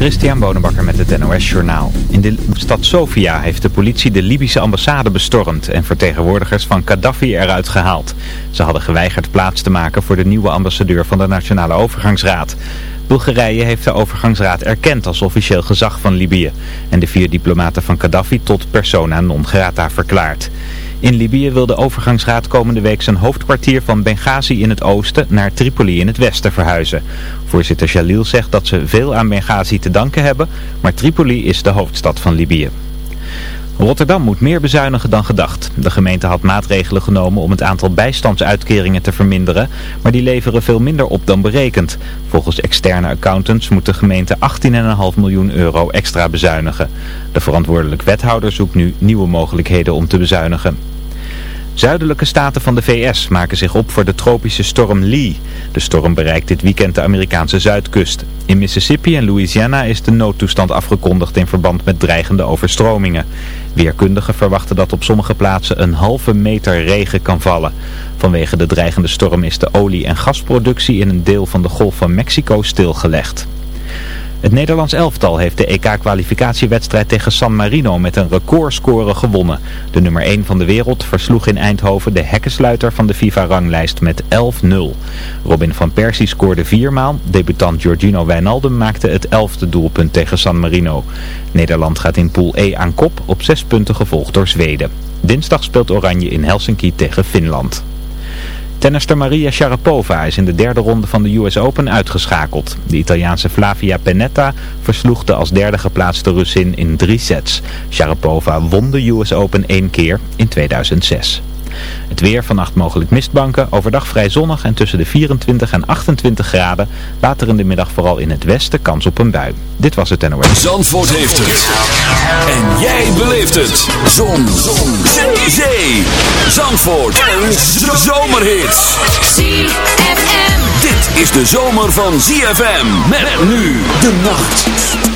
Christian Bonenbakker met het NOS Journaal. In de stad Sofia heeft de politie de Libische ambassade bestormd en vertegenwoordigers van Gaddafi eruit gehaald. Ze hadden geweigerd plaats te maken voor de nieuwe ambassadeur van de Nationale Overgangsraad. Bulgarije heeft de overgangsraad erkend als officieel gezag van Libië en de vier diplomaten van Gaddafi tot persona non grata verklaard. In Libië wil de overgangsraad komende week zijn hoofdkwartier van Benghazi in het oosten naar Tripoli in het westen verhuizen. Voorzitter Jalil zegt dat ze veel aan Benghazi te danken hebben, maar Tripoli is de hoofdstad van Libië. Rotterdam moet meer bezuinigen dan gedacht. De gemeente had maatregelen genomen om het aantal bijstandsuitkeringen te verminderen, maar die leveren veel minder op dan berekend. Volgens externe accountants moet de gemeente 18,5 miljoen euro extra bezuinigen. De verantwoordelijk wethouder zoekt nu nieuwe mogelijkheden om te bezuinigen. Zuidelijke staten van de VS maken zich op voor de tropische storm Lee. De storm bereikt dit weekend de Amerikaanse zuidkust. In Mississippi en Louisiana is de noodtoestand afgekondigd in verband met dreigende overstromingen. Weerkundigen verwachten dat op sommige plaatsen een halve meter regen kan vallen. Vanwege de dreigende storm is de olie- en gasproductie in een deel van de Golf van Mexico stilgelegd. Het Nederlands elftal heeft de EK-kwalificatiewedstrijd tegen San Marino met een recordscore gewonnen. De nummer 1 van de wereld versloeg in Eindhoven de hekkensluiter van de FIFA-ranglijst met 11-0. Robin van Persie scoorde viermaal. Debutant Giorgino Wijnaldum maakte het elfde doelpunt tegen San Marino. Nederland gaat in pool E aan kop op zes punten gevolgd door Zweden. Dinsdag speelt Oranje in Helsinki tegen Finland. Tennister Maria Sharapova is in de derde ronde van de US Open uitgeschakeld. De Italiaanse Flavia Pennetta versloeg de als derde geplaatste Russin in drie sets. Sharapova won de US Open één keer in 2006. Het weer, vannacht mogelijk mistbanken, overdag vrij zonnig en tussen de 24 en 28 graden. Later in de middag vooral in het westen kans op een bui. Dit was het NOS. Zandvoort heeft het. En jij beleeft het. Zon. Zon. Zee. Zandvoort. Een zomerhit. ZFM. Dit is de zomer van ZFM. Met nu de nacht.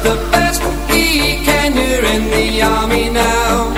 The best he can. You're in the army now.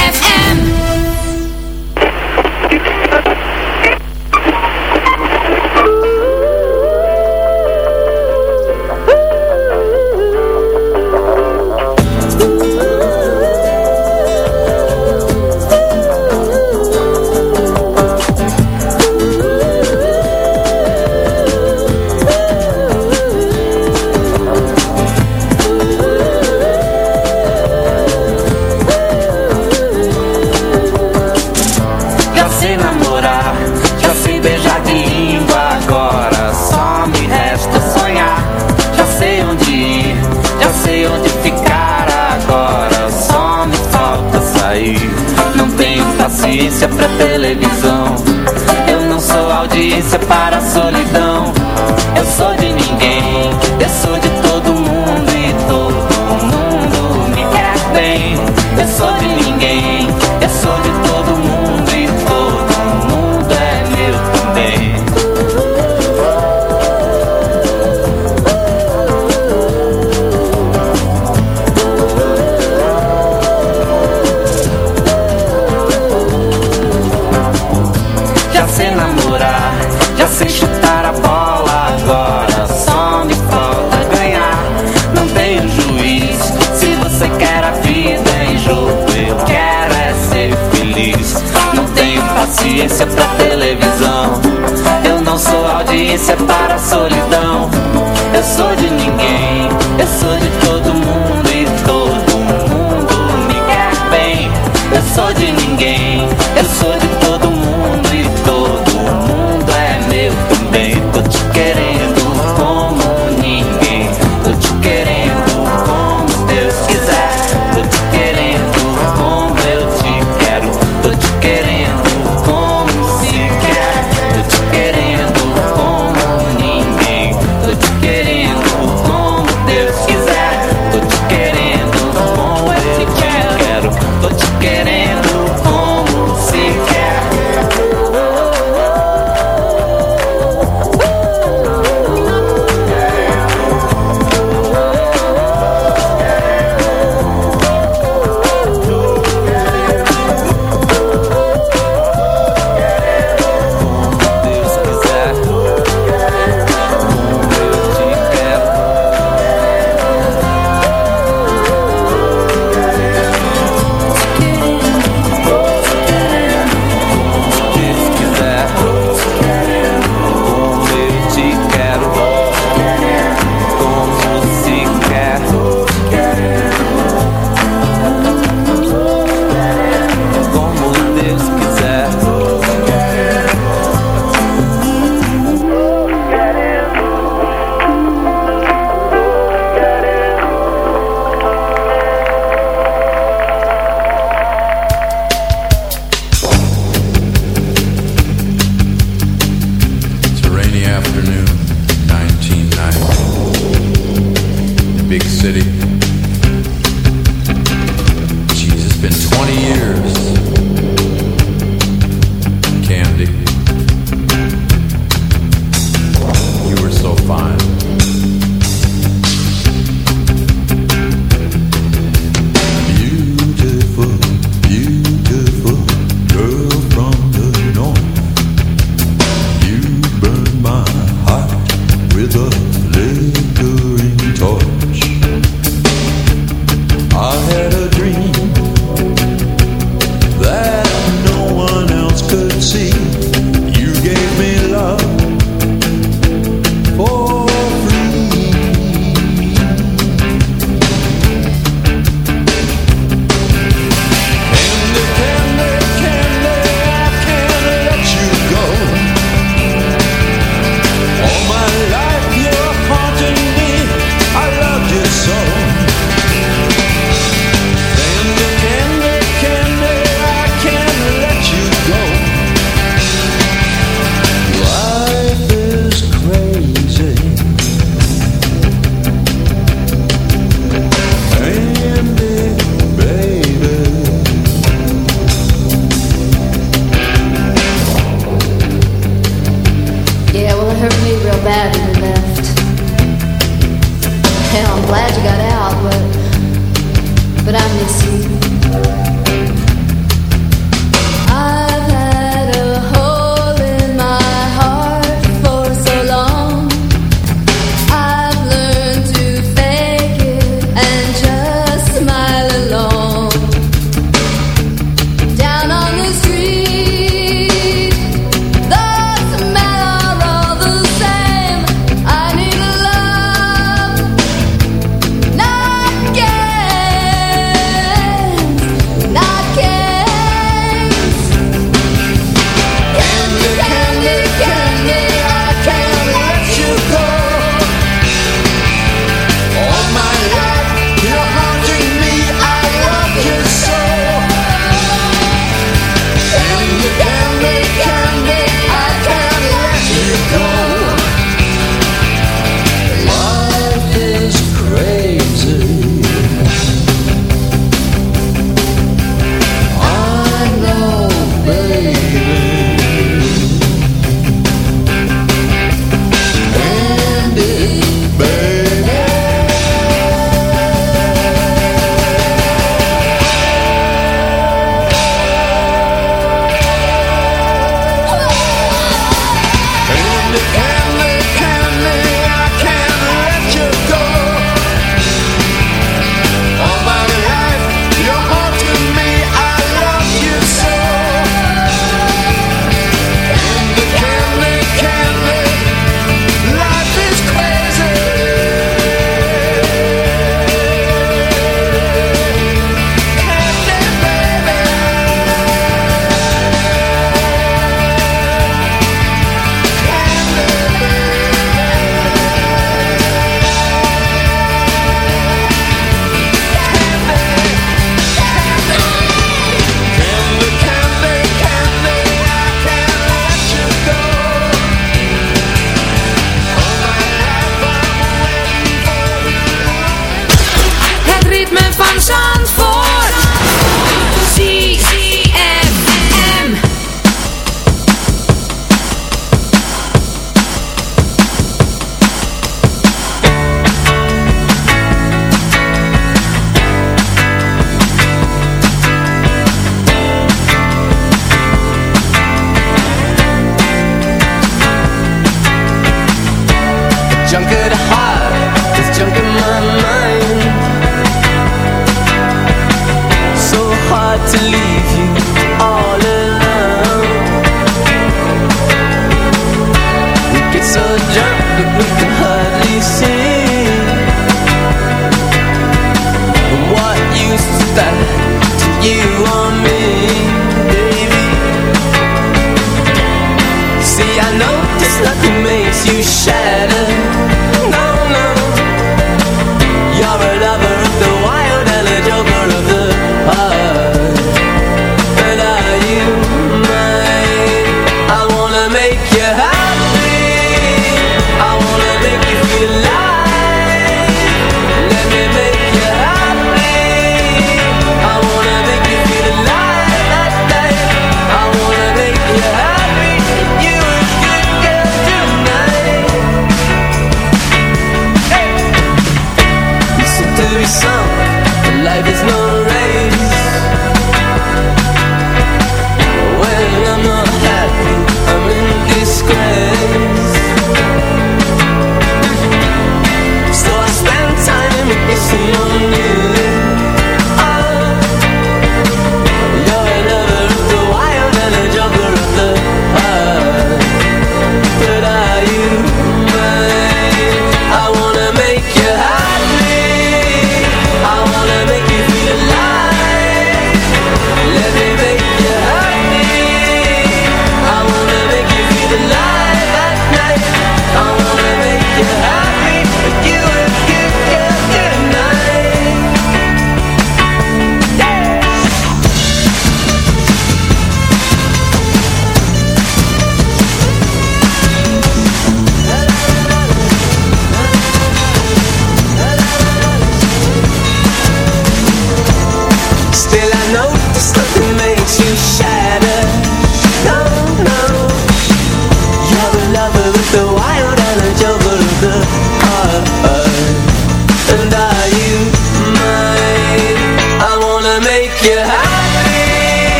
coração de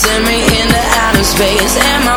Send me into outer space. And my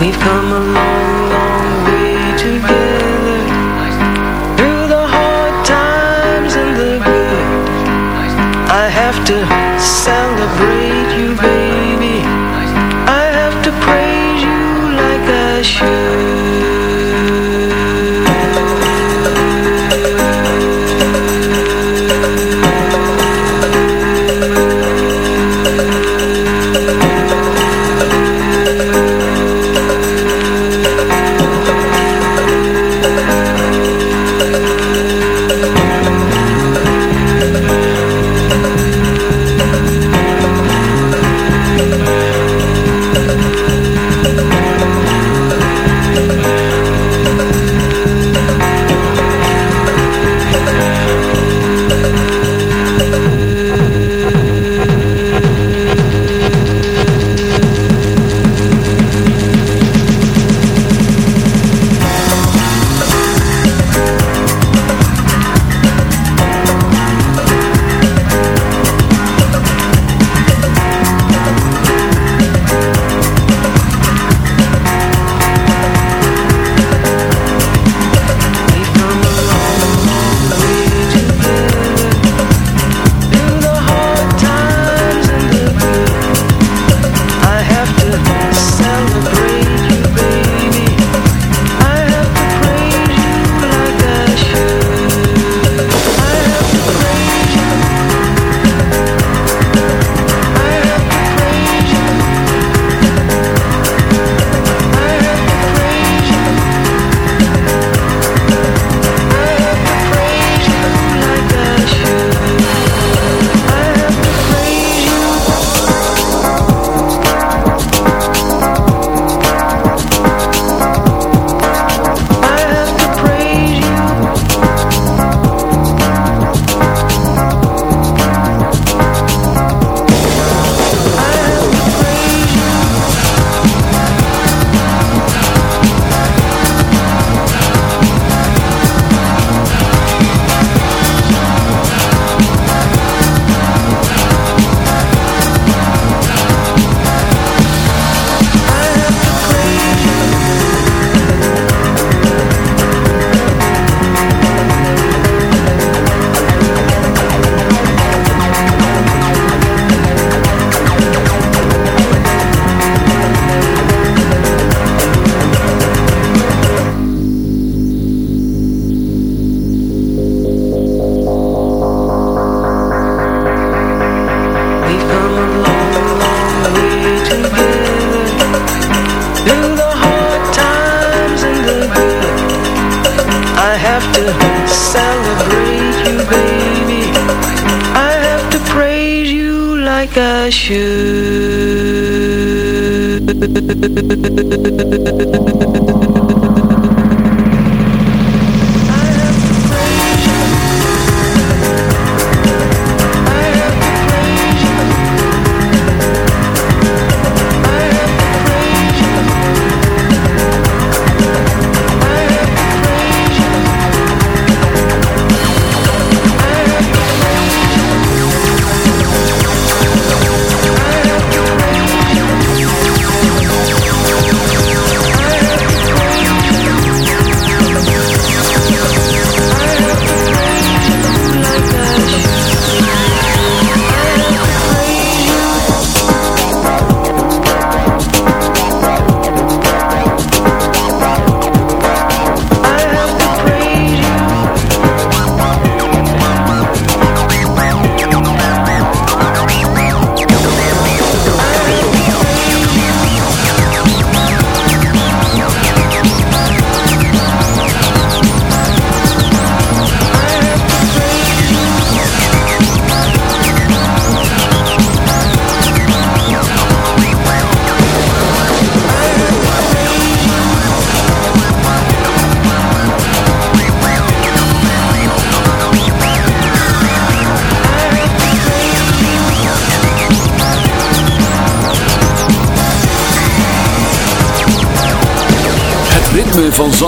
We've come a long,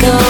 Go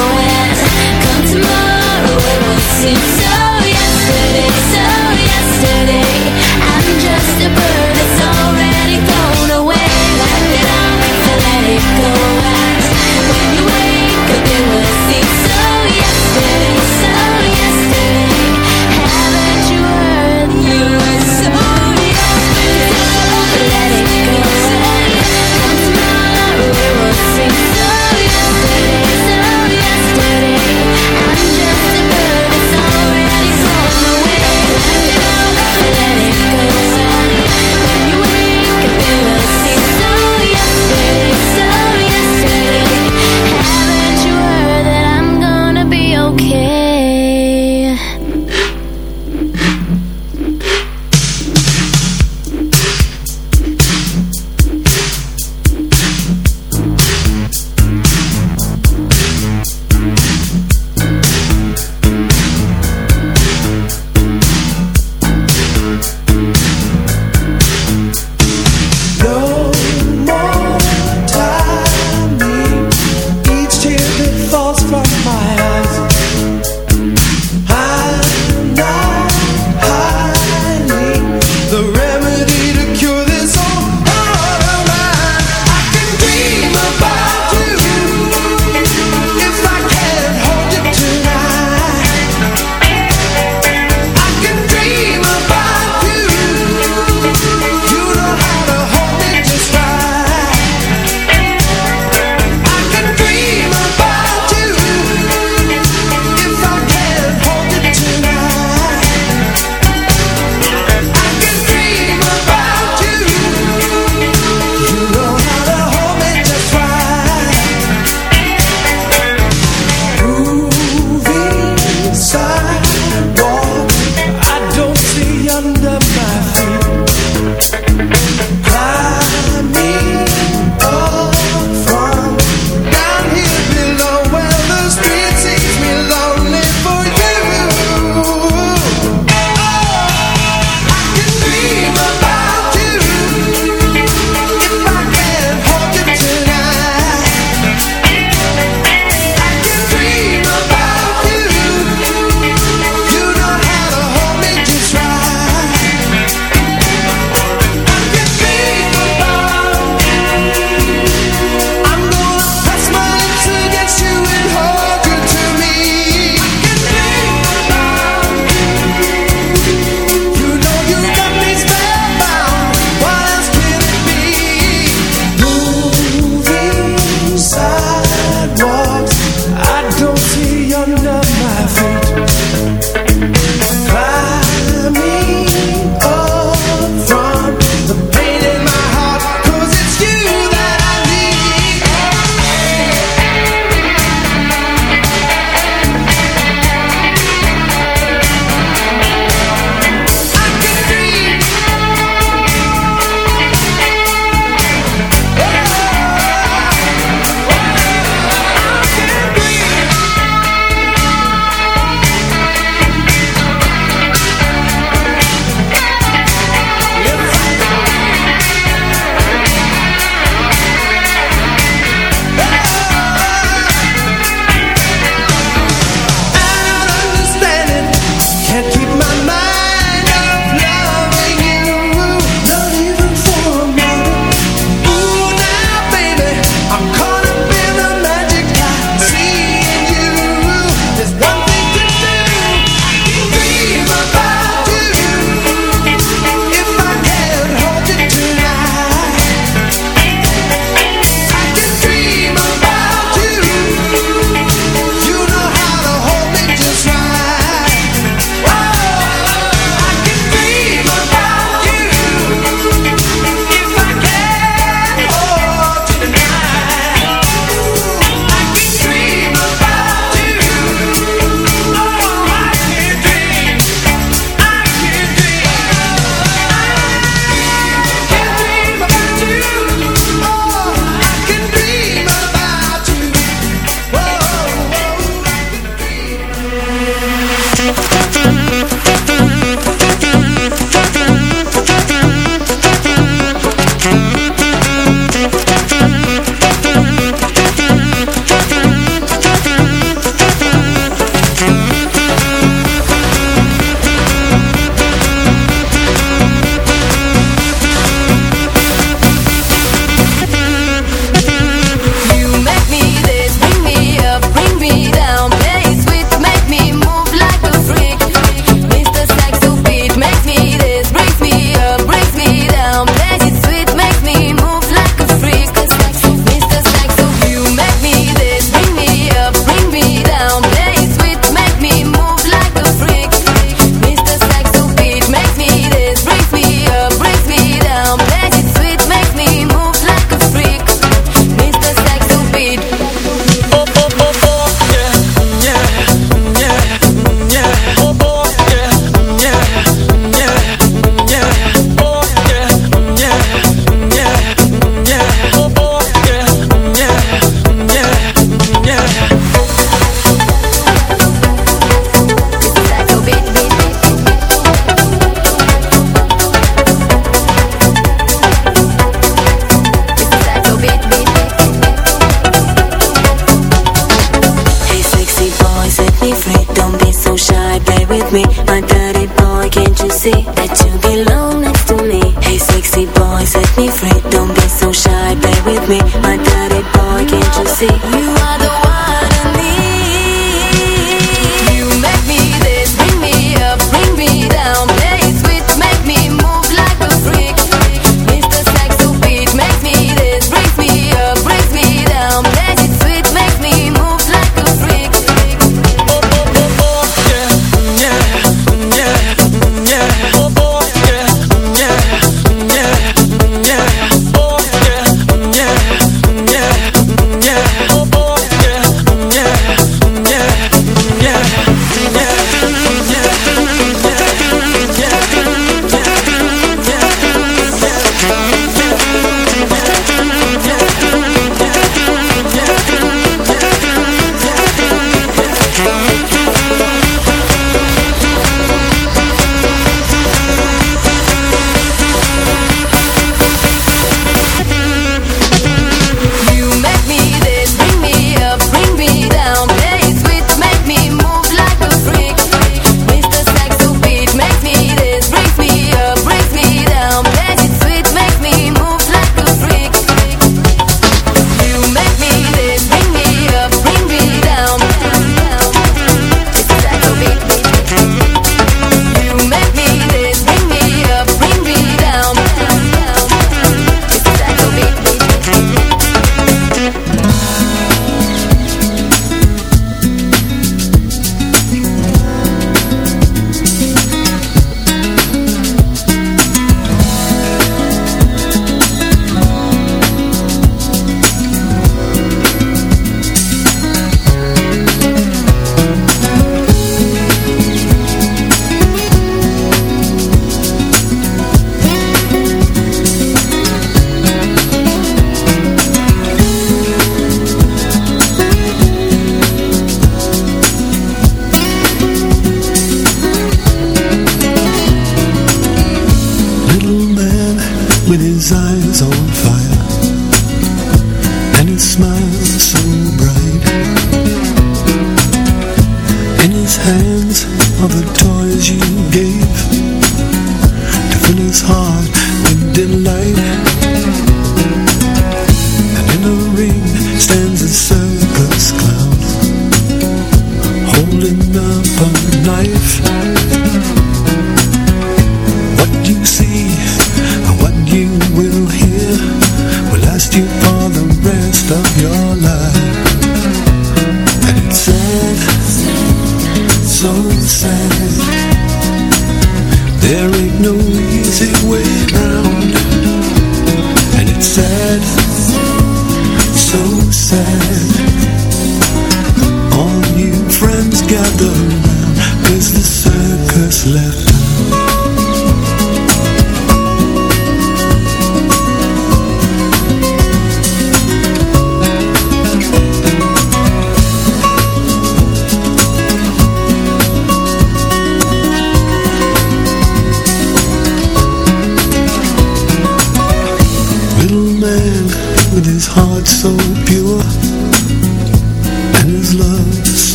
There ain't no easy way